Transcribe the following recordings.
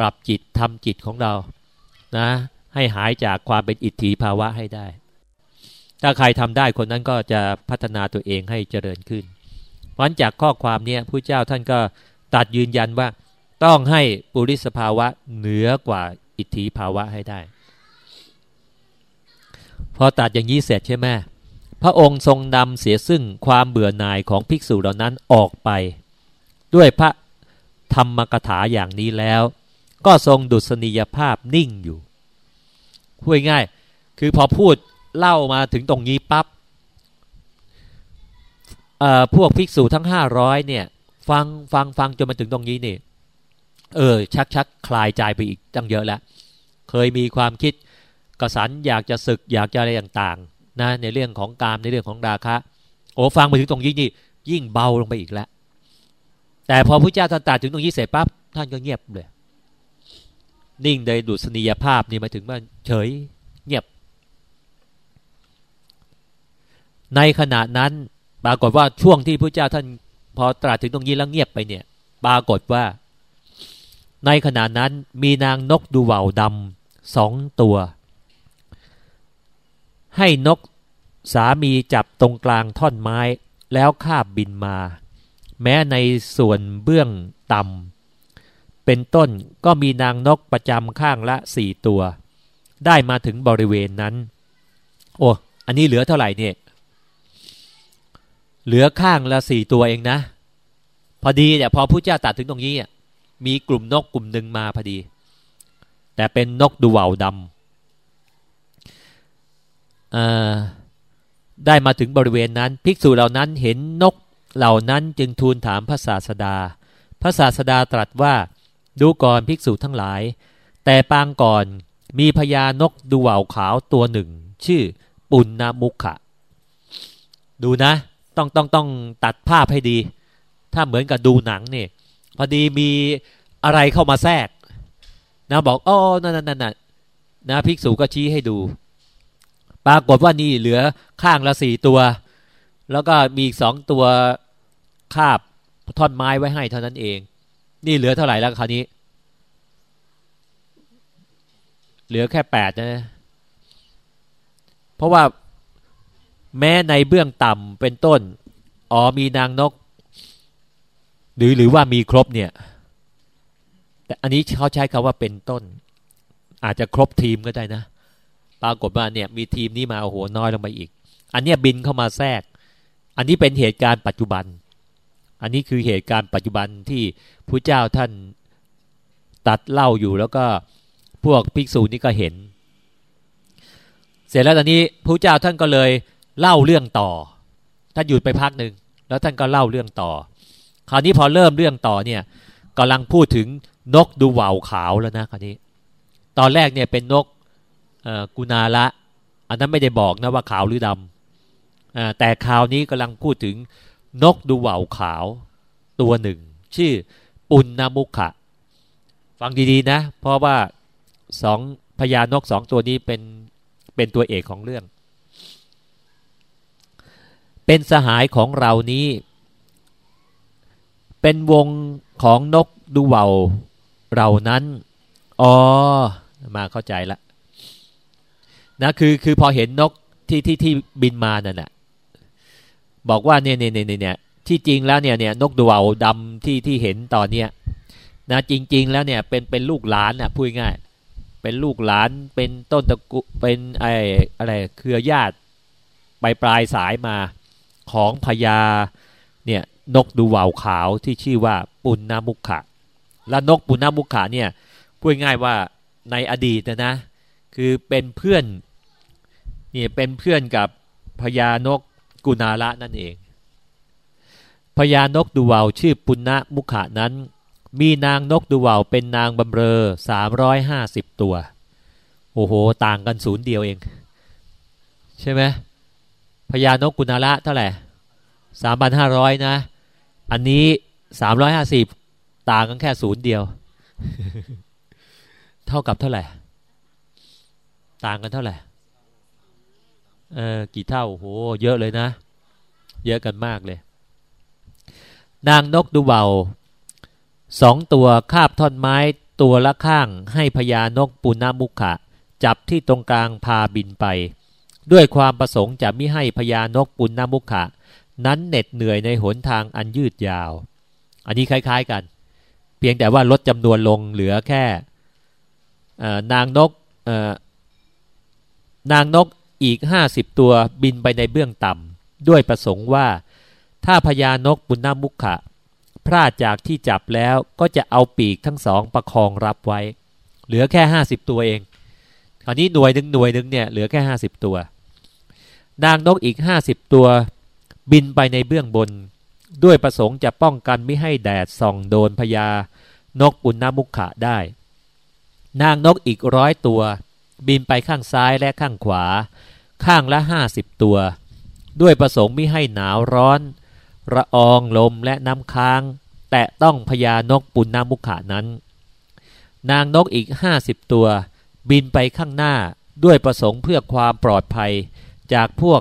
ปรับจิตทำจิตของเรานะ ให้หายจากความเป็นอิทธิภาวะให้ได้ ถ้าใครทำได้คนนั้นก็จะพัฒนาตัวเองให้เจริญขึ้นเพราะจากข้อความนี้ผู้เจ้าท่านก็ตัดยืนยันว่า ต้องให้ปุริสภาวะเหนือกว่าอิทธิภาวะให้ได้ พอตัดอย่างนี้เสร็จใช่ไหมพระองค์ทรงนำเสียซึ่งความเบื่อหน่ายของภิกษุเหล่านั้นออกไป ด้วยพระธรรมกถาอย่างนี้แล้ว ก็ทรงดุษณียภาพนิ่งอยู่พูดง่ายคือพอพูดเล่ามาถึงตรงนี้ปับ๊บพวกภิกษุทั้งห้าร้อยเนี่ย ฟังฟังฟังจนมาถึงตรงนี้นี่เออ ชักชักคลายใจไปอีกตั้งเยอะแล้ว เคยมีความคิดกระสันอยากจะศึกอยากจะอะไรต่างๆ นะ ในเรื่องของกามในเรื่องของราคะโอ้ฟังมาถึงตรงนี้นี่ ยิ่งเบาลงไปอีกแล้วแต่พอพระเจ้าท่านตัดถึงตรงนี้เสร็จปั๊บท่านก็เงียบเลย นิ่งโดยดุษณียภาพนี่มาถึงว่าเฉยเงียบ ในขณะนั้นปรากฏว่าช่วงที่พระเจ้าท่านพอตรัสถึงตรงนี้แล้วเงียบไปเนี่ยปรากฏว่า ในขณะนั้นมีนางนกดูว่าวดำสองตัว ให้นกสามีจับตรงกลางท่อนไม้แล้วคาบบินมา แม้ในส่วนเบื้องต่ำ เป็นต้นก็มีนางนกประจำข้างละสี่ตัว ได้มาถึงบริเวณนั้น โอ้อันนี้เหลือเท่าไหร่เนี่ย เหลือข้างละสี่ตัวเองนะ พอดีเนี่ยพอผู้เจ้าตัดถึงตรงนี้มีกลุ่มนกกลุ่มหนึ่งมาพอดี แต่เป็นนกดูว่าวดำได้มาถึงบริเวณนั้น ภิกษุเหล่านั้นเห็นนกเหล่านั้นจึงทูลถามพระศาสดา พระศาสดาตรัสว่า ดูก่อนภิกษุทั้งหลาย แต่ปางก่อนมีพญานกดูว่าวขาวตัวหนึ่ง ชื่อปุณณมุขะ ดูนะ ต้องต้องต้องตัดภาพให้ดี ถ้าเหมือนกับดูหนังเนี่ยพอดีมีอะไรเข้ามาแทรก นะบอกอ๋อนั่นนั่นนั่นนะภิกษุก็ชี้ให้ดู ปรากฏว่านี่เหลือข้างละสี่ตัว แล้วก็มีอีกสองตัวคาบท่อนไม้ไว้ให้เท่านั้นเอง นี่เหลือเท่าไหร่แล้วคราวนี้ เหลือแค่แปดนะ เพราะว่าแม้ในเบื้องต่ำเป็นต้น อ๋อมีนางนก หรือหรือว่ามีครบเนี่ย แต่อันนี้เขาใช้คาว่าเป็นต้น อาจจะครบทีมก็ได้นะ ปรากฏว่าเนี่ย มีทีมนี้มาโอ้โหน้อยลงไปอีก อันนี้บินเข้ามาแทรก อันนี้เป็นเหตุการณ์ปัจจุบัน อันนี้คือเหตุการณ์ปัจจุบันที่พระเจ้าท่านตัดเล่าอยู่แล้วก็ พวกภิกษุนี่ก็เห็น เสร็จแล้วตอนนี้พระเจ้าท่านก็เลยเล่าเรื่องต่อท่านหยุดไปพักหนึ่งแล้วท่านก็เล่าเรื่องต่อ คราวนี้พอเริ่มเรื่องต่อเนี่ยกำลังพูดถึงนกดูว่าวขาวแล้วนะคราวนี้ ตอนแรกเนี่ยเป็นนกกุณาละ อันนั้นไม่ได้บอกนะว่าขาวหรือดำแต่คราวนี้กำลังพูดถึงนกดูว่าวขาวตัวหนึ่ง ชื่อปุณณมุขะ ฟังดีๆนะ เพราะว่า สองพญานกสองตัวนี้เป็นเป็นตัวเอกของเรื่อง เป็นสหายของเรานี้ เป็นวงของนกดูเวาเรานั้น อ๋อ มาเข้าใจละนะคือคือพอเห็นนกที่ที่ที่บินมานั่นแหละบอกว่าเนี่ยเนี่ยเนี่ยเนี่ยที่จริงแล้วเนี่ยเนี่ยนกดูเวาดำที่ที่เห็นตอนเนี้ยนะจริง ๆ แล้วเนี่ยเป็นเป็นลูกหลานนะพูดง่าย เป็นลูกหลานเป็นต้นตะกุเป็นไออะไรเครือญาติไปปลายสายมาของพญาเนี่ยนกดูว่าวขาวที่ชื่อว่าปุณณมุขะและนกปุณณมุขะเนี่ยพูดง่ายว่าในอดีตนะนะคือเป็นเพื่อนนี่เป็นเพื่อนกับพญานกกุณาละนั่นเองพญานกดูวาวชื่อปุณณมุขะนั้น มีนางนกดูวาวเป็นนางบำเรอสามร้อยห้าสิบตัว โอ้โห ต่างกันศูนย์เดียวเอง ใช่ไหมพญานกกุณาละเท่าไหร่สามพันห้าร้อยนะ อันนี้สามร้อยห้าสิบต่างกันแค่ศูนย์เดียว เท่ากับเท่าไหร่ ต่างกันเท่าไหร่ เออกี่เท่าโหเยอะเลยนะ เยอะกันมากเลย นางนกดูเบา สองตัวคาบท่อนไม้ตัวละข้างให้พญานกปุณมุขะ จับที่ตรงกลางพาบินไป ด้วยความประสงค์จะไม่ให้พญานกปุณมุขะ นั้นเหน็ดเหนื่อยในหนทางอันยืดยาว อันนี้คล้ายๆกัน เพียงแต่ว่าลดจำนวนลงเหลือแค่นางนกนางนกอีกห้าสิบตัวบินไปในเบื้องต่ำด้วยประสงค์ว่า ถ้าพญานกปุณณมุขะ พลาดจากที่จับแล้วก็จะเอาปีกทั้งสองประคองรับไว้ เหลือแค่ห้าสิบตัวเอง คราวนี้หน่วยหนึ่งหน่วยหนึ่งเนี่ยเหลือแค่ห้าสิบตัว นางนกอีกห้าสิบตัว บินไปในเบื้องบน ด้วยประสงค์จะป้องกันไม่ให้แดดส่องโดนพญานกปุณณมุขะได้ นางนกอีกร้อยตัว บินไปข้างซ้ายและข้างขวา ข้างละห้าสิบตัว ด้วยประสงค์ไม่ให้หนาวร้อน ระอองลมและน้ำค้าง แตะต้องพญานกปุณณมุขะนั้น นางนกอีกห้าสิบตัว บินไปข้างหน้าด้วยประสงค์เพื่อความปลอดภัย จากพวก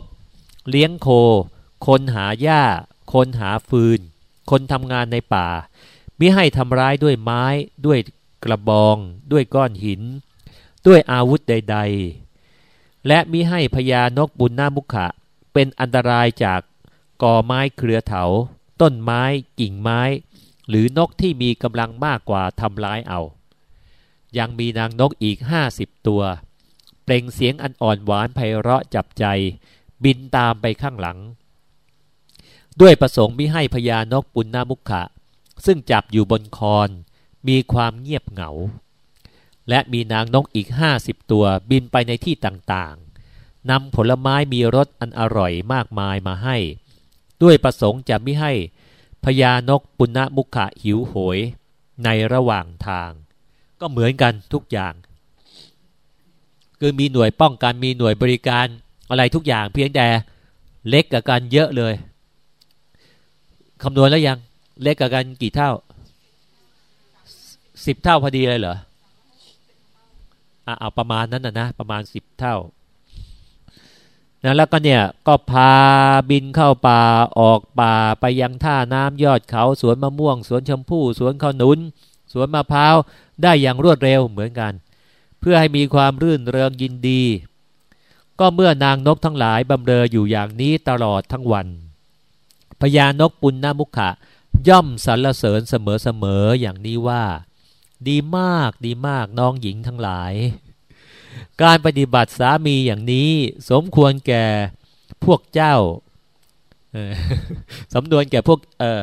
เลี้ยงโค คนหาหญ้า คนหาฟืน คนทำงานในป่ามิให้ทำร้ายด้วยไม้ ด้วยกระบอง ด้วยก้อนหิน ด้วยอาวุธใด ๆ และมิให้พญานกบุญนามุขะ เป็นอันตรายจากกอไม้เครือเถา ต้นไม้กิ่งไม้ หรือนกที่มีกำลังมากกว่าทำร้ายเอา ยังมีนางนกอีกห้าสิบตัว เปล่งเสียงอันอ่อนหวานไพเราะจับใจ บินตามไปข้างหลัง ด้วยประสงค์มิให้พญานกปุณณมุขะ ซึ่งจับอยู่บนคอนมีความเงียบเหงา และมีนางนกอีกห้าสิบตัวบินไปในที่ต่างๆนำผลไม้มีรสอันอร่อยมากมายมาให้ ด้วยประสงค์จะไม่ให้ พญานกปุณณมุขะหิวโหย ในระหว่างทาง ก็เหมือนกันทุกอย่าง คือมีหน่วยป้องกันมีหน่วยบริการอะไรทุกอย่างเพียงแต่เล็กกับกันเยอะเลยคำนวณแล้วยังเล็กกับกันกี่เท่าสิบเท่าพอดีเลยเหรออะเอาประมาณนั้นนะนะประมาณสิบเท่า นะแล้วก็เนี่ยก็พาบินเข้าป่าออกป่าไปยังท่าน้ำยอดเขาสวนมะม่วง สวนชมพู่สวนข้าวนุน สวนมะพร้าวได้อย่างรวดเร็วเหมือนกัน เพื่อให้มีความรื่นเริงยินดี ก็เมื่อนางนกทั้งหลายบำเรออยู่อย่างนี้ตลอดทั้งวันพญานกปุณณมุขะย่อมสรรเสริญเสมอๆอย่างนี้ว่า ดีมากดีมากน้องหญิงทั้งหลาย การปฏิบัติสามีอย่างนี้ สมควรแก่พวกเจ้าสมนวนแก่พวกเออ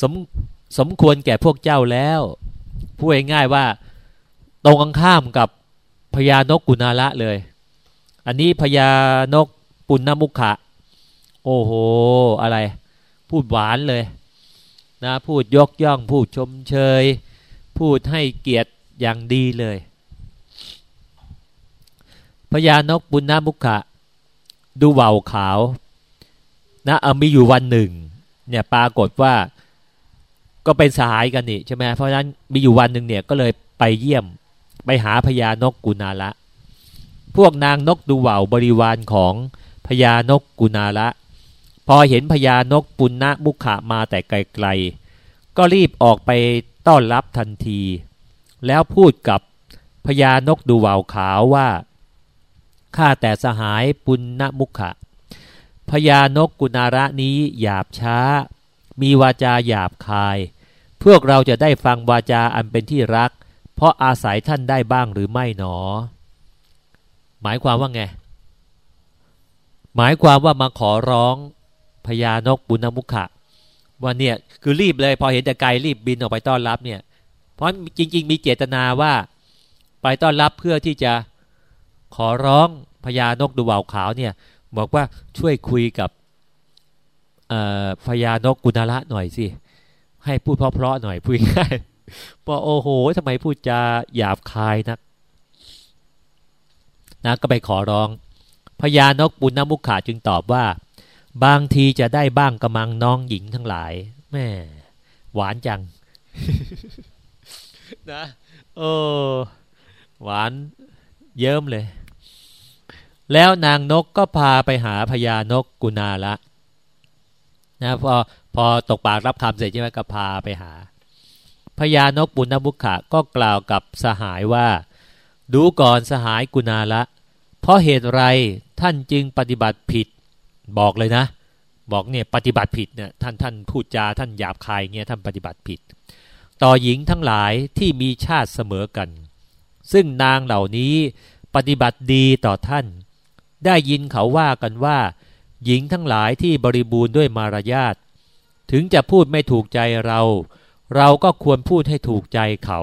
สมสมควรแก่พวกเจ้าแล้วพูดง่ายๆว่า ตรงข้ามกับพญานกกุณาละเลย อันนี้พญานกปุณณมุขะ โอ้โห อะไร พูดหวานเลยนะพูดยกย่อง พูดชมเชย พูดให้เกียรติอย่างดีเลย พญานกบุญนามุขะ ดูเบาขาวนะเอามีอยู่วันหนึ่ง เนี่ยปรากฏว่าก็เป็นสหายกันนี่ใช่ไหมเพราะฉะนั้นมีอยู่วันหนึ่งเนี่ยก็เลยไปเยี่ยมไปหาพญานกกุณาละ พวกนางนกดูเบาบริวารของพญานกกุณาละ พอเห็นพญานกปุณณมุขะมาแต่ไกลๆ ก็รีบออกไปต้อนรับทันที แล้วพูดกับพญานกดูเบาขาวว่า ข้าแต่สหายปุณณมุขะพญานกกุณาระนี้หยาบช้า มีวาจาหยาบคาย พวกเราจะได้ฟังวาจาอันเป็นที่รัก เพราะอาศัยท่านได้บ้างหรือไม่หนอ หมายความว่าไง หมายความว่ามาขอร้องพญานกปุณณมุขะว่าเนี่ยคือรีบเลยพอเห็นแต่ไกลรีบบินออกไปต้อนรับเนี่ย เพราะจริง ๆ มีเจตนาว่า ไปต้อนรับเพื่อที่จะ ขอร้องพญานกดูเบาขาวเนี่ย บอกว่าช่วยคุยกับพญานกกุณละหน่อยสิให้พูดเพราะๆหน่อยพูดง่ายพอโอ้โหทำไมพูดจาหยาบคายนักนะก็ไปขอร้องพญานกปุณณมุขาจึงตอบว่า บางทีจะได้บ้างกำมังน้องหญิงทั้งหลายแม่หวานจัง นะโอ้หวานเยิ้มเลย แล้วนางนกก็พาไปหาพญานกกุณาละนะพอพอตกปากรับคำเสร็จใช่ไหมก็พาไปหาพญานกปุณณมุขะก็กล่าวกับสหายว่า ดูก่อนสหายกุณาละ เพราะเหตุไรท่านจึงปฏิบัติผิด บอกเลยนะ บอกเนี่ยปฏิบัติผิดเนี่ยท่านท่านพูดจาท่านหยาบคายเงี้ยท่านปฏิบัติผิด ต่อหญิงทั้งหลายที่มีชาติเสมอกัน ซึ่งนางเหล่านี้ปฏิบัติดีต่อท่าน ได้ยินเขาว่ากันว่า หญิงทั้งหลายที่บริบูรณ์ด้วยมารยาทถึงจะพูดไม่ถูกใจเรา เราก็ควรพูดให้ถูกใจเขา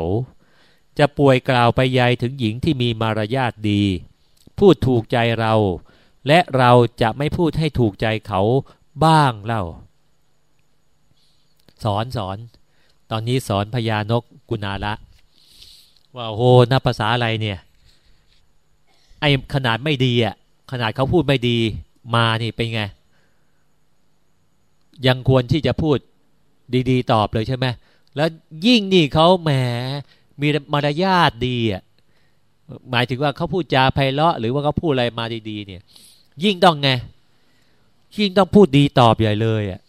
จะป่วยกล่าวไปยายถึงหญิงที่มีมารยาทดี พูดถูกใจเรา และเราจะไม่พูดให้ถูกใจเขาบ้างเล่า สอนสอน ตอนนี้สอนพญานกกุณาละ ว่าโหนับภาษาอะไรเนี่ย ไอขนาดไม่ดีอะ ขนาดเขาพูดไม่ดีมานี่เป็นไง ยังควรที่จะพูดดีๆ ตอบเลยใช่ไหมแล้วยิ่งนี่เขาแหมมีมารยาทดีอะหมายถึงว่าเขาพูดจาไพเราะหรือว่าเขาพูดอะไรมาดีๆ เนี่ย ยิ่งต้องไงยิ่งต้องพูดดีตอบใหญ่เลยอะ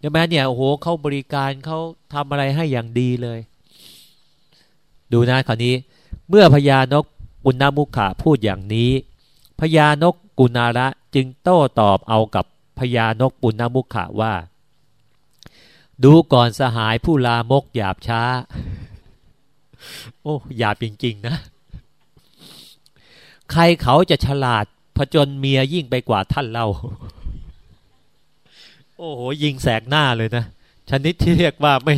ใช่ไหมเนี่ยโอ้โหเขาบริการเขาทำอะไรให้อย่างดีเลย ดูนะคราวนี้ เมื่อพญานกกุณามุขะพูดอย่างนี้ พญานกกุณาระจึงโต้ตอบเอากับพญานกปุณณมุขะว่า ดูก่อนสหายผู้ลามกหยาบช้า โอ้หยาบจริง ๆ นะ ใครเขาจะฉลาดผจญเมียยิ่งไปกว่าท่านเล่า โอ้โห ยิงแสกหน้าเลยนะ ชนิดที่เรียกว่าไม่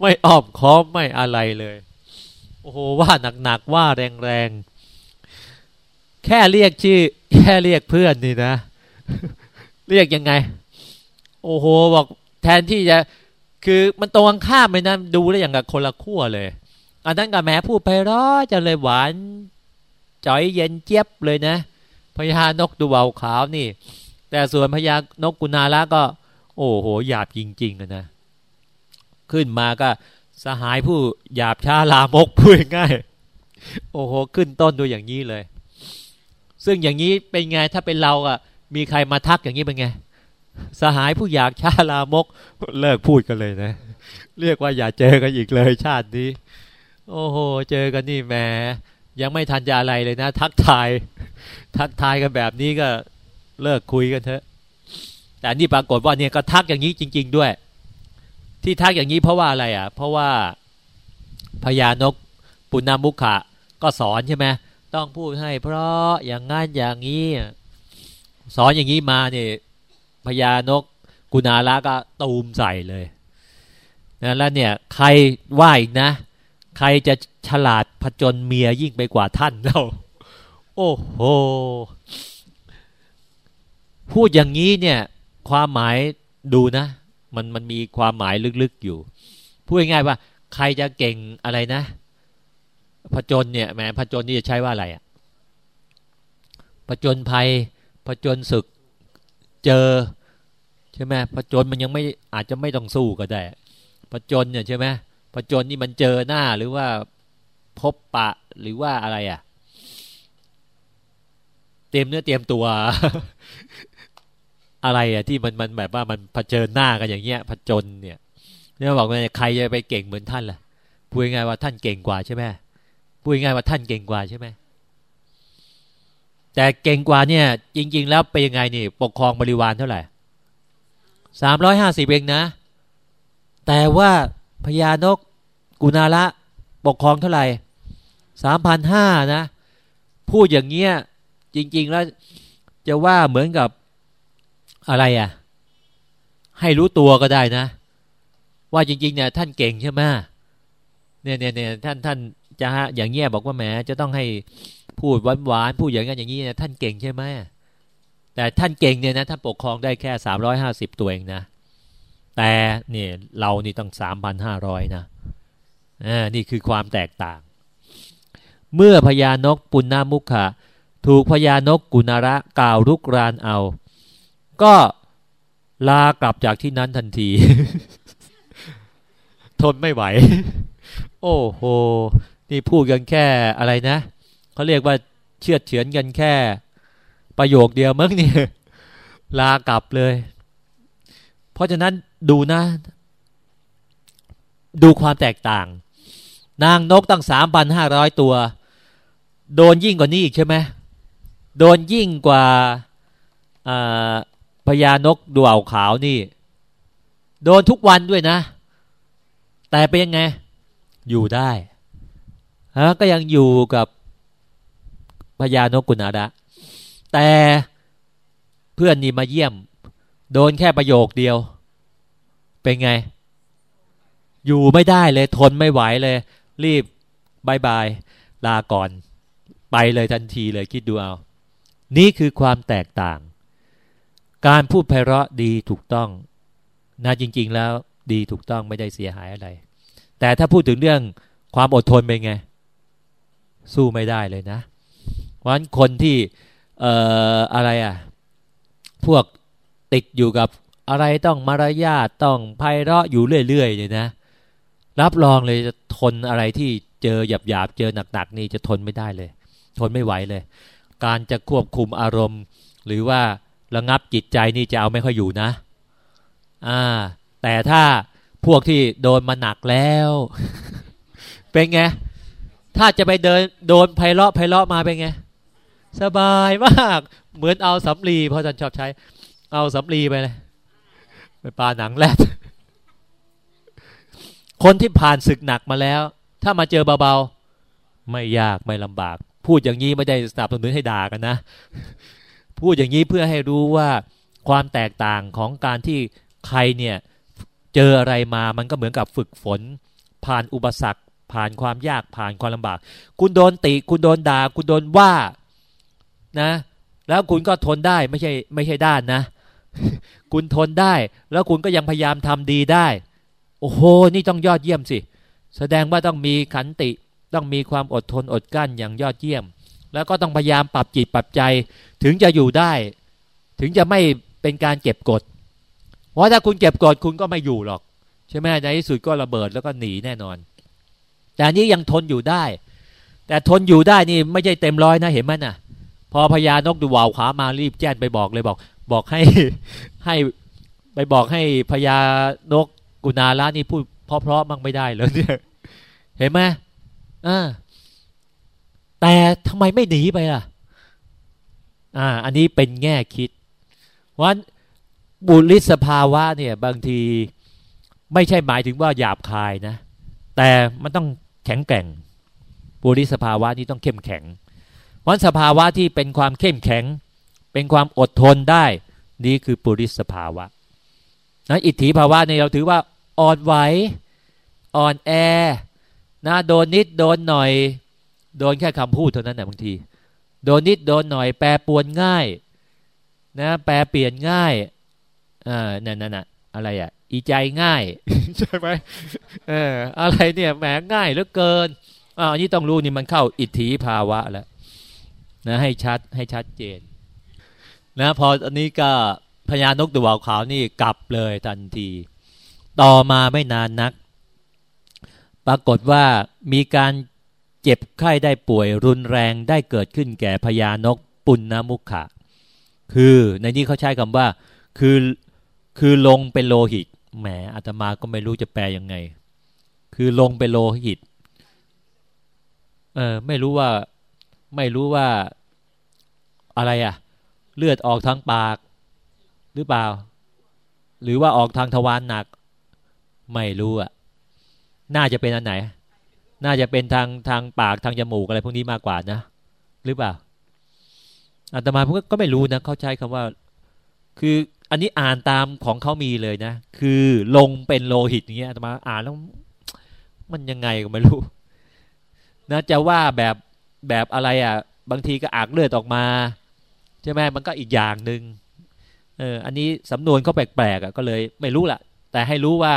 ไม่อ้อมค้อมไม่อะไรเลย โอ้โห ว่าหนัก ๆ ว่าแรง ๆ แค่เรียกชื่อ แค่เรียกเพื่อนนี่นะ เรียกยังไง โอ้โหบอกแทนที่จะคือมันตรงข้ามไปนะดูแล้วอย่างกับคนละขั้วเลย อันนั้นกับแม่พูดไปร้อจะเลยหวานจ่อยเย็นเจี๊ยบเลยนะพญานกดูเบาขาวนี่ แต่ส่วนพญานกกุณาละก็ โอ้โหหยาบจริงๆนะขึ้นมาก็สหายผู้หยาบช้าลามกพูดง่าย โอ้โห ขึ้นต้นดูอย่างนี้เลย ซึ่งอย่างนี้เป็นไงถ้าเป็นเราอะ มีใครมาทักอย่างนี้เป็นไง สหายผู้อยากช้าลามก เลิกพูดกันเลยนะ เรียกว่าอย่าเจอกันอีกเลยชาตินี้ โอ้โห เจอกันนี่แหมยังไม่ทันจะอะไรเลยนะ ทักทาย ทักทายกันแบบนี้ก็เลิกคุยกันเถอะ แต่นี่ปรากฏว่าเนี่ยก็ทักอย่างนี้จริง ๆ ด้วย ที่ทักอย่างนี้เพราะว่าอะไรอะ เพราะว่าพญานกปุณณมุขะก็สอนใช่ไหม ต้องพูดให้ เพราะอย่างงั้นอย่างนี้สอนอย่างนี้มาเนี่ยพญานกกุณาละก็ตูมใส่เลยนะแล้วเนี่ยใครว่าอีกนะ ใครจะฉลาดผจญเมียยิ่งไปกว่าท่านเราโอ้โหพูดอย่างนี้เนี่ย ความหมายดูนะ มันมันมีความหมายลึกๆอยู่ พูดง่ายๆว่า ใครจะเก่งอะไรนะ ผจญเนี่ยแหมผจญนี่จะใช้ว่าอะไรอะผจญภัยผจญศึกเจอใช่ไหมผจญมันยังไม่อาจจะไม่ต้องสู้ก็ได้ผจญเนี่ยใช่ไหมผจญนี่มันเจอหน้าหรือว่าพบปะหรือว่าอะไรอะ่ะ เตรียมเนื้อเตรียมตัว อะไรอะ่ะที่มันมันแบบว่ามันเผชิญหน้ากันอย่างเงี้ยผจญเนี่ยเนี่ยบอกว่าใครจะไปเก่งเหมือนท่านล่ะพูดง่ายว่าท่านเก่งกว่าใช่ไหม พูดง่ายว่าท่านเก่งกว่าใช่ไหมแต่เก่งกว่าเนี่ย จริง ๆ แล้วเป็นยังไงนี่ปกครองบริวารเท่าไหร่สามร้อยห้าสิบเองนะ แต่ว่าพญานกกุณาละปกครองเท่าไหร่สามพันห้านะ พูดอย่างเงี้ยจริง ๆ แล้วจะว่าเหมือนกับอะไรอะ่ะ ให้รู้ตัวก็ได้นะ ว่าจริง ๆ เนี่ย ท่านเก่งใช่ไหมเนี่ยเนี่ยเนี่ยท่านท่าน จะฮะอย่างเงี้ยบอกว่าแหมจะต้องให้พูดหวานๆพูดอย่างนั้นอย่างนี้นี่ยท่านเก่งใช่ไหมแต่ท่านเก่งเนี่ยนะท่านปกครองได้แค่สามร้อยห้าสิบตัวเองนะ แต่เนี่ยเรานี่ต้องสามพันห้าร้อยนะอ่านี่คือความแตกต่าง เมื่อพญานกปุณณมุขะถูกพญานกกุณระกล่าวรุกรานเอา ก็ลากลับจากที่นั้นทันที ทนไม่ไหว โอ้โห นี่พูดกันแค่อะไรนะเขาเรียกว่าเชื่อเฉือนกันแค่ ประโยคเดียวมั้งนี่ลากลับเลย เพราะฉะนั้นดูนะ ดูความแตกต่าง นางนกตั้งสามพันห้าร้อยตัว โดนยิ่งกว่านี้อีกใช่ไหมโดนยิ่งกว่าพญานกดาวขาวนี่ โดนทุกวันด้วยนะ แต่เป็นยังไง อยู่ได้ ฮะก็ยังอยู่กับพญานกุณาดะ แต่เพื่อนนี่มาเยี่ยม โดนแค่ประโยคเดียว เป็นไง อยู่ไม่ได้เลยทนไม่ไหวเลย รีบบายบาย ลาก่อน ไปเลยทันทีเลยคิดดูเอา นี่คือความแตกต่าง การพูดไพเราะดีถูกต้องนะจริง ๆ แล้วดีถูกต้องไม่ได้เสียหายอะไร แต่ถ้าพูดถึงเรื่องความอดทนเป็นไง สู้ไม่ได้เลยนะเพราะฉะนั้นคนที่เอ่ออะไรอะพวกติดอยู่กับอะไรต้องมารยาทต้องไพเราะอยู่เรื่อยๆเนี่ยนะ รับรองเลยจะทนอะไรที่เจอหยาบๆเจอหนักๆนี่จะทนไม่ได้เลย ทนไม่ไหวเลย การจะควบคุมอารมณ์ หรือว่าระงับจิตใจนี่จะเอาไม่ค่อยอยู่นะ อ่า แต่ถ้าพวกที่โดนมาหนักแล้ว เป็นไง ถ้าจะไปเดินโดนไพเราะไพเราะมาเป็นไง สบายมาก เหมือนเอาสำลีพราะท่านชอบใช้ เอาสำลีไปเลยไปปาหนังแรดคนที่ผ่านศึกหนักมาแล้ว ถ้ามาเจอเบาๆ ไม่ยากไม่ลำบาก พูดอย่างนี้ไม่ได้สนับสนุนให้ด่ากันนะ พูดอย่างนี้เพื่อให้รู้ว่าความแตกต่างของการที่ใครเนี่ยเจออะไรมามันก็เหมือนกับฝึกฝน ผ่านอุปสรรค ผ่านความยากผ่านความลำบาก คุณโดนติ คุณโดนด่า คุณโดนว่านะ แล้วคุณก็ทนได้ไม่ใช่ไม่ใช่ด้านนะ คุณทนได้ แล้วคุณก็ยังพยายามทำดีได้ โอ้โห นี่ต้องยอดเยี่ยมสิ แสดงว่าต้องมีขันติ ต้องมีความอดทนอดกั้นอย่างยอดเยี่ยม แล้วก็ต้องพยายามปรับจิตปรับใจ ถึงจะอยู่ได้ ถึงจะไม่เป็นการเก็บกด เพราะถ้าคุณเก็บกดคุณก็ไม่อยู่หรอก ใช่ไหมในที่สุดก็ระเบิดแล้วก็หนีแน่นอน แต่อันนี้ยังทนอยู่ได้ แต่ทนอยู่ได้นี่ไม่ใช่เต็มร้อยนะเห็นไหมนะ่ะ พอพญานกดูวาวขามารีบแจ้งไปบอกเลยบอก บอกให้ให้ไปบอกให้พญานกกุณาละนี่พูดเพราะๆมั่งไม่ได้เลยเนี่ยเห็นไหมอ่าแต่ทำไมไม่หนีไปล่ะ อ่า อันนี้เป็นแง่คิดวันบุริสภาวะเนี่ย บางทีไม่ใช่หมายถึงว่าหยาบคายนะ แต่มันต้อง แข็งแกร่งบุริสภาวะนี้ต้องเข้มแข็งวันสภาวะที่เป็นความเข้มแข็ง เป็นความอดทนได้ นี่คือปุริสภาวะนะอิทธิภาวะเนี่ยเราถือว่าอ่อนไหวอ่อนแอนะโดนนิดโดนหน่อย โดนแค่คำพูดเท่านั้นนะบางที โดนนิดโดนหน่อย แปรปวนง่ายนะแปรเปลี่ยนง่ายอ่านั่นนั่นอะอะไรอะ อีใจง่าย ใช่ไหมเอออะไรเนี่ยแหมง่ายเหลือเกินอ่าอันนี้ต้องรู้นี่มันเข้าอิทธิภาวะแล้วนะให้ชัดให้ชัดเจน นะพออันนี้ก็พญานกตัวขาวนี่กลับเลยทันที ต่อมาไม่นานนัก ปรากฏว่ามีการเจ็บไข้ได้ป่วยรุนแรงได้เกิดขึ้นแก่พญานกปุณณมุขะ คือในนี้เขาใช้คำว่า คือคือลงเป็นโลหิต แหมอาตมาก็ไม่รู้จะแปลยังไง คือลงเป็นโลหิต เออไม่รู้ว่าไม่รู้ว่าอะไรอะ่ะเลือดออกทางปาก หรือเปล่า หรือว่าออกทางทวารหนัก ไม่รู้อะ่ะน่าจะเป็นอันไหน น่าจะเป็นทางทางปากทางจมูกอะไรพวกนี้มากกว่านะ หรือเปล่าอาตมาพวกก็ไม่รู้นะเขาใช้คำว่า คือ อันนี้อ่านตามของเขามีเลยนะ คือลงเป็นโลหิตอย่างเงี้ยมาอ่านแล้ว มันยังไงก็ไม่รู้ นะจะว่าแบบแบบอะไรอะ บางทีก็อากเลือดออกมาใช่ไหมมันก็อีกอย่างหนึ่งเอออันนี้สำนวนเขาแปลกๆอะก็เลยไม่รู้ละแต่ให้รู้ว่า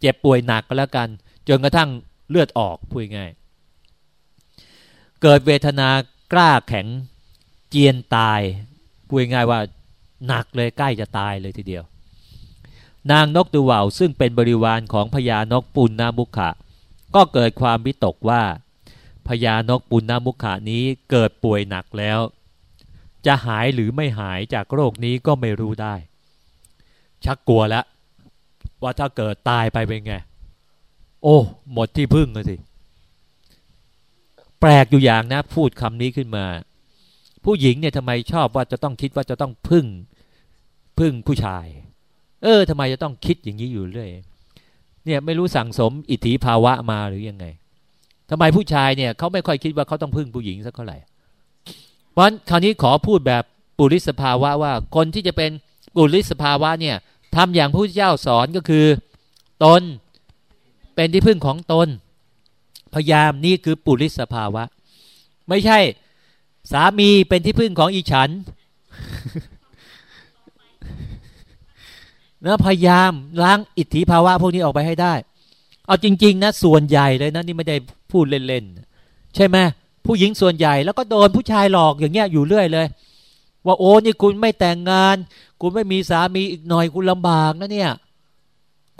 เจ็บป่วยหนักก็แล้วกัน จนกระทั่งเลือดออกพูดง่ายเกิดเวทนากล้าแข็งเจียนตายพูดง่ายว่า หนักเลยใกล้จะตายเลยทีเดียว นางนกดูว่าวซึ่งเป็นบริวารของพญานกปุณณมุขะ ก็เกิดความวิตกว่าพญานกปุณณมุขานี้เกิดป่วยหนักแล้ว จะหายหรือไม่หายจากโรคนี้ก็ไม่รู้ได้ ชักกลัวแล้ว ว่าถ้าเกิดตายไปเป็นไง โอ้ หมดที่พึ่งเลยสิ แปลกอยู่อย่างนะ พูดคำนี้ขึ้นมา ผู้หญิงเนี่ยทำไมชอบว่าจะต้องคิดว่าจะต้องพึ่งพึ่งผู้ชาย เออทำไมจะต้องคิดอย่างนี้อยู่เรื่อยเนี่ยไม่รู้สั่งสมอิทธิภาวะมาหรือยังไงทำไมผู้ชายเนี่ยเขาไม่ค่อยคิดว่าเขาต้องพึ่งผู้หญิงสักเท่าไหร่เพราะคราวนี้ขอพูดแบบปุริสภาวะว่าคนที่จะเป็นปุริสภาวะเนี่ยทำอย่างพระเจ้าสอนก็คือตนเป็นที่พึ่งของตน พยายามนี่คือปุริสภาวะ ไม่ใช่ สามีเป็นที่พึ่งของอีฉันนะพยายามล้างอิทธิภาวะพวกนี้ออกไปให้ได้ เอาจริง ๆ นะ ส่วนใหญ่เลยนะนี่ไม่ได้พูดเล่นๆใช่ไหมผู้หญิงส่วนใหญ่แล้วก็โดนผู้ชายหลอกอย่างเงี้ยอยู่เรื่อยเลย ว่าโอ้นี่คุณไม่แต่งงาน คุณไม่มีสามีอีกหน่อยคุณลำบากนะเนี่ย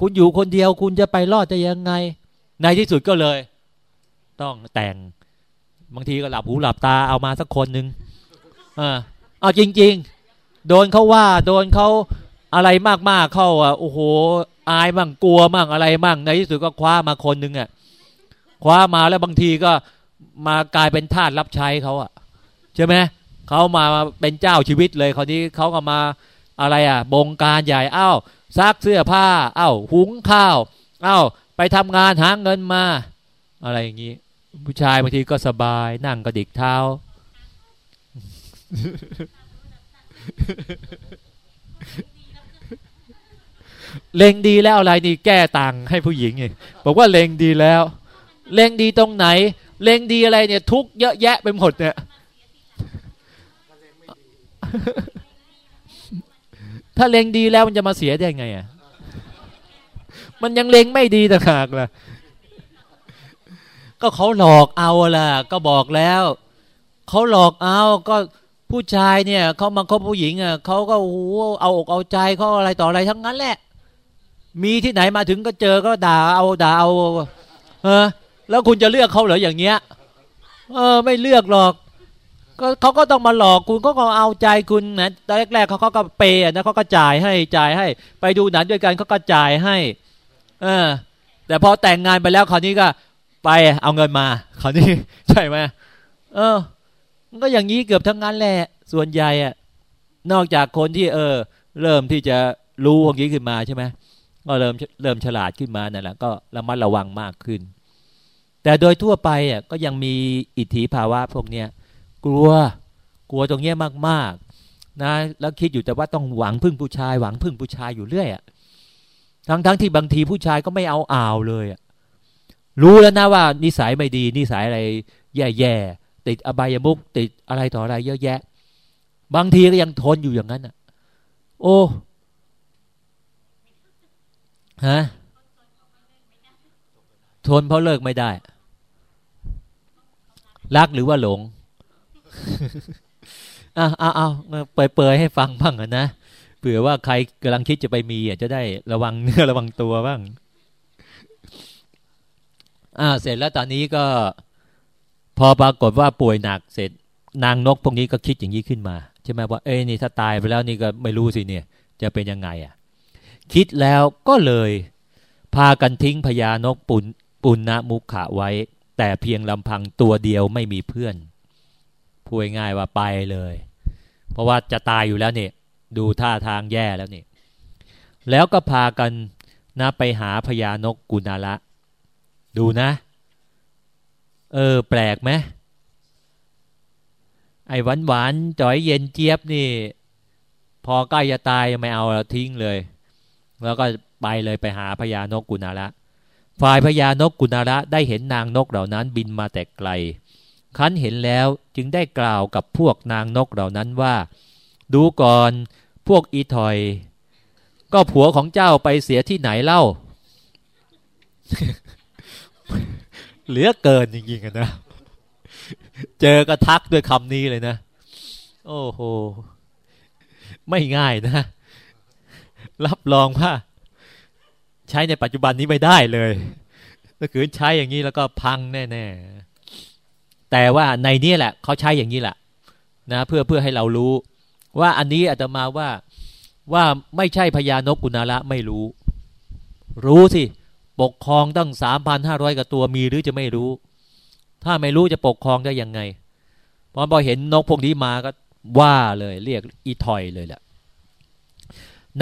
คุณอยู่คนเดียวคุณจะไปรอดจะยังไง ในที่สุดก็เลย ต้องแต่ง บางทีก็หลับหูหลับตาเอามาสักคนหนึ่งอ่าเอาจริง ๆ โดนเขาว่าโดนเขาอะไรมากๆเข้าอะโอ้โหอายมั่งกลัวมั่งอะไรมั่งในที่สุดก็คว้ามาคนหนึ่งอะคว้ามาแล้วบางทีก็มากลายเป็นทาสรับใช้เขาอะใช่ไหมเขามาเป็นเจ้าชีวิตเลยคราวนี้เขาก็มาอะไรอะ บงการใหญ่อ้าวซักเสื้อผ้าอ้าวหุงข้าวอ้าวไปทำงานหาเงินมา อะไรอย่างนี้ ผู้ชายบางทีก็สบาย นั่งกระดิกเท้า เลงดีแล้วอะไรนี่แก้ต่างให้ผู้หญิงไงบอกว่าเลงดีแล้ว เลงดีตรงไหน เลงดีอะไรเนี่ย ทุกเยอะแยะไปหมดเนี่ยถ้าเลงดีแล้วมันจะมาเสียได้ไงอะมันยังเลงไม่ดีต่างหากล่ะ ก็เขาหลอกเอาล่ะ ก็บอกแล้วเขาหลอกเอาก็ผู้ชายเนี่ยเขามาคบผู้หญิงอะเขาก็โอ้เอาอกเอาใจเขาอะไรต่ออะไรทั้งนั้นแหละ มีที่ไหนมาถึงก็เจอก็ด่าเอาด่าเอาเออแล้วคุณจะเลือกเขาเหรออย่างเงี้ย เออ ไม่เลือกหรอกก็เขาก็ต้องมาหลอกคุณก็เอาใจคุณนะตอนแรกๆเขาเขาก็เปย์นะเขาก็จ่ายให้จ่ายให้ ไปดูหนังด้วยกันเขาก็จ่ายให้ เออ แต่พอแต่งงานไปแล้วคราวนี้ก็ ไปเอาเงินมาคราวนี้ใช่ไหมเออ มันก็อย่างนี้เกือบทั้งนั้นแหละ ส่วนใหญ่อะนอกจากคนที่เออ เริ่มที่จะรู้พวกนี้ขึ้นมาใช่ไหมก็เริ่มเริ่มฉลาดขึ้นมานั่นแหละก็ระมัดระวังมากขึ้น แต่โดยทั่วไปอะก็ยังมีอิทธิภาวะพวกเนี้ยกลัวกลัวตรงเนี้ยมากๆนะแล้วคิดอยู่แต่ว่าต้องหวังพึ่งผู้ชาย หวังพึ่งผู้ชายอยู่เรื่อยอะทั้งทั้งที่บางทีผู้ชายก็ไม่เอาอ่าวเลยอะ รู้แล้วนะว่านิสัยไม่ดีนิสัยอะไร แย่ๆติดอบายมุกติดอะไรต่ออะไรเยอะแยะ บางทีก็ยังทนอยู่อย่างนั้นอะ โอ้ฮะทนเพราะเลิกไม่ได้ รักหรือว่าหลงอ้าวอ้าวเปิดเปยให้ฟังบ้างนะเผื่อว่าใครกำลังคิดจะไปมีจะได้ระวังเนื้อระวังตัวบ้าง อ่าเสร็จแล้วตอนนี้ก็พอปรากฏว่าป่วยหนักเสร็จนางนกพวกนี้ก็คิดอย่างนี้ขึ้นมาใช่ไหมว่าเอ้ยนี่ถ้าตายไปแล้วนี่ก็ไม่รู้สิเนี่ย จะเป็นยังไงอะ คิดแล้วก็เลยพากันทิ้งพญานกปุนปุณณมุขะไว้ แต่เพียงลำพังตัวเดียวไม่มีเพื่อนพูดง่ายว่าไปเลย เพราะว่าจะตายอยู่แล้วเนี่ยดูท่าทางแย่แล้วเนี่ยแล้วก็พากันนะไปหาพญานกกุณาละ ดูนะ เออ แปลกไหมไอ้หวานหวานจ่อยเย็นเจี๊ยบนี่ พอใกล้จะตายไม่เอาทิ้งเลย แล้วก็ไปเลยไปหาพญานกกุณาระฝ่ายพญานกกุณาระได้เห็นนางนกเหล่านั้นบินมาแต่ไกลคันเห็นแล้วจึงได้กล่าวกับพวกนางนกเหล่านั้นว่า ดูก่อนพวกอีถอย ก็ผัวของเจ้าไปเสียที่ไหนเล่า เหลือเกินจริงๆนะ เจอกระทักด้วยคำนี้เลยนะ โอ้โห ไม่ง่ายนะ รับรองว่า ใช้ในปัจจุบันนี้ไม่ได้เลยถ้าคือใช้อย่างนี้แล้วก็พังแน่ๆ แต่ว่าในนี้แหละเขาใช้อย่างนี้แหละนะเพื่อเพื่อให้เรารู้ ว่าอันนี้อาจจะมาว่าว่าไม่ใช่พญานกกุณาละไม่รู้ รู้สิ ปกครองตั้งสามพันห้าร้อยกับตัวมีหรือจะไม่รู้ ถ้าไม่รู้จะปกครองได้ยังไงพอพอเห็นนกพวกนี้มาก็ว่าเลยเรียกอีทอยเลยแหละ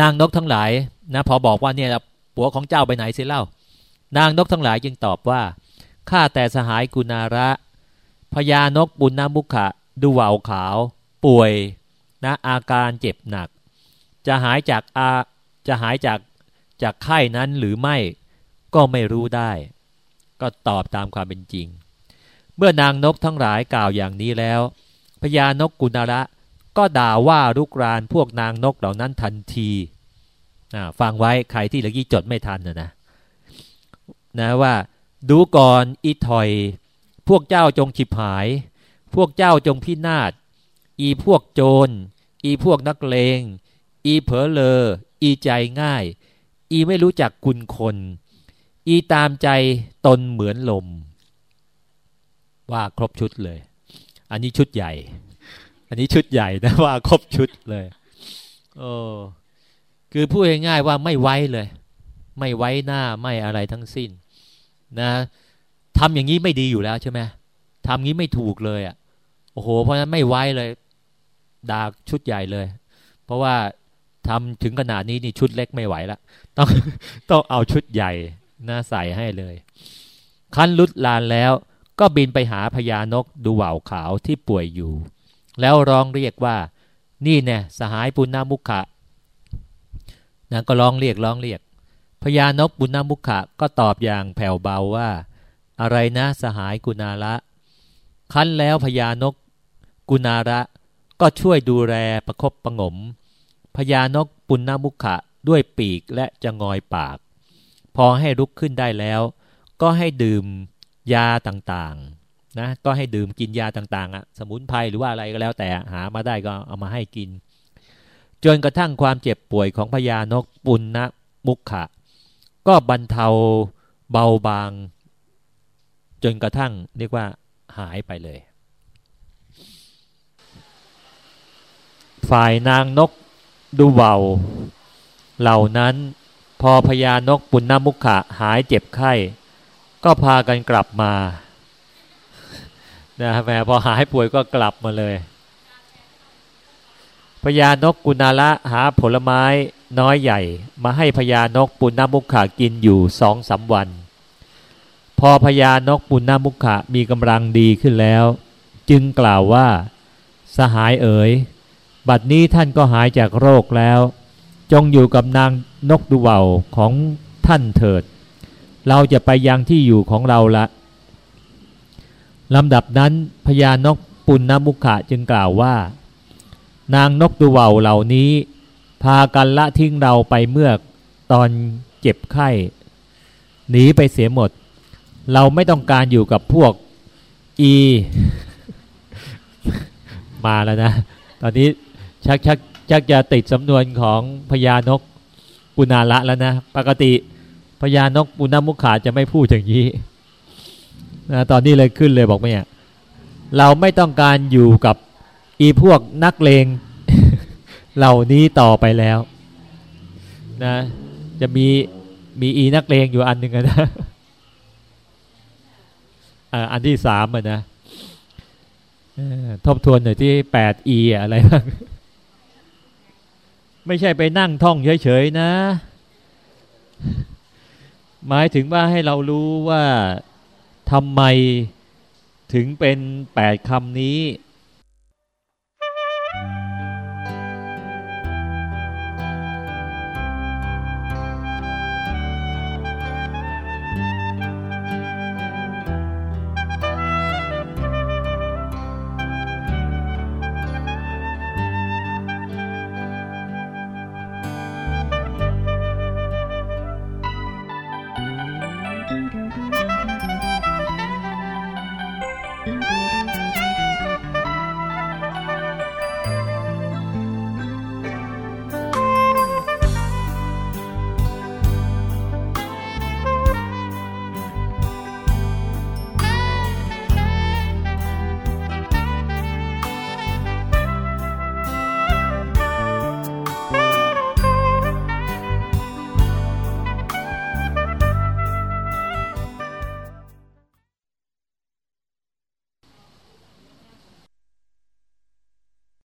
นางนกทั้งหลายนะพอบอกว่าเนี่ยผัวของเจ้าไปไหนเสียเล่า นางนกทั้งหลายจึงตอบว่าข้าแต่สหายกุณาระพญานกบุญนามุขะดูวาวขาว ป่วยนะอาการเจ็บหนัก จะหายจากอาจะหายจากจากไข้นั้นหรือไม่ ก็ไม่รู้ได้ ก็ตอบตามความเป็นจริง เมื่อนางนกทั้งหลายกล่าวอย่างนี้แล้วพญานกกุณาระก็ด่าว่ารุกรานพวกนางนกเหล่านั้นทันทีฟังไว้ใครที่เมื่อกี้จดไม่ทันนะนะนะว่าดูก่อนอีถอย พวกเจ้าจงฉิบหาย พวกเจ้าจงพินาศอีพวกโจร อีพวกนักเลง อีเผลอเลอ อีใจง่าย อีไม่รู้จักคุณคน อีตามใจตนเหมือนลม ว่าครบชุดเลย อันนี้ชุดใหญ่ อันนี้ชุดใหญ่นะว่าครบชุดเลยโอ้คือพูดง่ายๆว่าไม่ไว้เลย ไม่ไว้หน้าไม่อะไรทั้งสิ้น นะทำอย่างนี้ไม่ดีอยู่แล้วใช่ไหมทำงี้ไม่ถูกเลยอะ่ะโอ้โห เพราะฉะนั้นไม่ไว้เลยด่าชุดใหญ่เลย เพราะว่าทำถึงขนาดนี้นี่ชุดเล็กไม่ไหวละต้องต้องเอาชุดใหญ่ นะใส่ให้เลย คั้นลุดลานแล้วก็บินไปหาพญานกดูว่าวขาวที่ป่วยอยู่ แล้วร้องเรียกว่า นี่เนี่ยสหายปุณณมุขะนะก็ร้องเรียกร้องเรียกพญานกบุญนามุขะก็ตอบอย่างแผ่วเบาว่า อะไรนะสหายกุณาละคั้นแล้วพญานกกุณาระก็ช่วยดูแลประครบประงมพญานกปุณณมุขะด้วยปีกและจะงอยปาก พอให้ลุกขึ้นได้แล้ว ก็ให้ดื่มยาต่างๆนะก็ให้ดื่มกินยาต่างๆอะสมุนไพรหรือว่าอะไรก็แล้วแต่หามาได้ก็เอามาให้กิน จนกระทั่งความเจ็บป่วยของพญานกปุณณมุขะก็บรรเทาเบาบาง จนกระทั่งเรียกว่าหายไปเลย ฝ่ายนางนกดูเบาเหล่านั้น พอพญานกปุณณมุขะหายเจ็บไข้ ก็พากันกลับมานะแม่พอหายป่วยก็กลับมาเลยพญานกกุณาละหาผลไม้น้อยใหญ่ มาให้พญานกปุณณมุขะกินอยู่สองสาวัน พอพญานกปุณณมุขะมีกำลังดีขึ้นแล้ว จึงกล่าวว่า สหายเอ๋ย บัดนี้ท่านก็หายจากโรคแล้ว จงอยู่กับนาง นกดูเบาของท่านเถิด เราจะไปยังที่อยู่ของเราละลำดับนั้นพญานกปุณณมุขะจึงกล่าวว่า นางนกดูเบาเหล่านี้ พากันละทิ้งเราไปเมื่อตอนเจ็บไข้หนีไปเสียหมด เราไม่ต้องการอยู่กับพวกอี มาแล้วนะ ตอนนี้ชักชักชักจะติดสำนวนของพญานก ปุนาละแล้วนะปกติพญานกปุณมุขาจะไม่พูดอย่างนี้นะตอนนี้เลยขึ้นเลยบอกไม่เนี่ยเราไม่ต้องการอยู่กับอีพวกนักเลงเหล่านี้ต่อไปแล้วนะจะมีมีอีนักเลงอยู่อันหนึ่งนะอันที่สามอะนะทบทวนหน่อยที่แปดอีอะไรบ้าง ไม่ใช่ไปนั่งท่องเฉยๆนะ หมายถึงว่าให้เรารู้ว่าทำไมถึงเป็นแปดคำนี้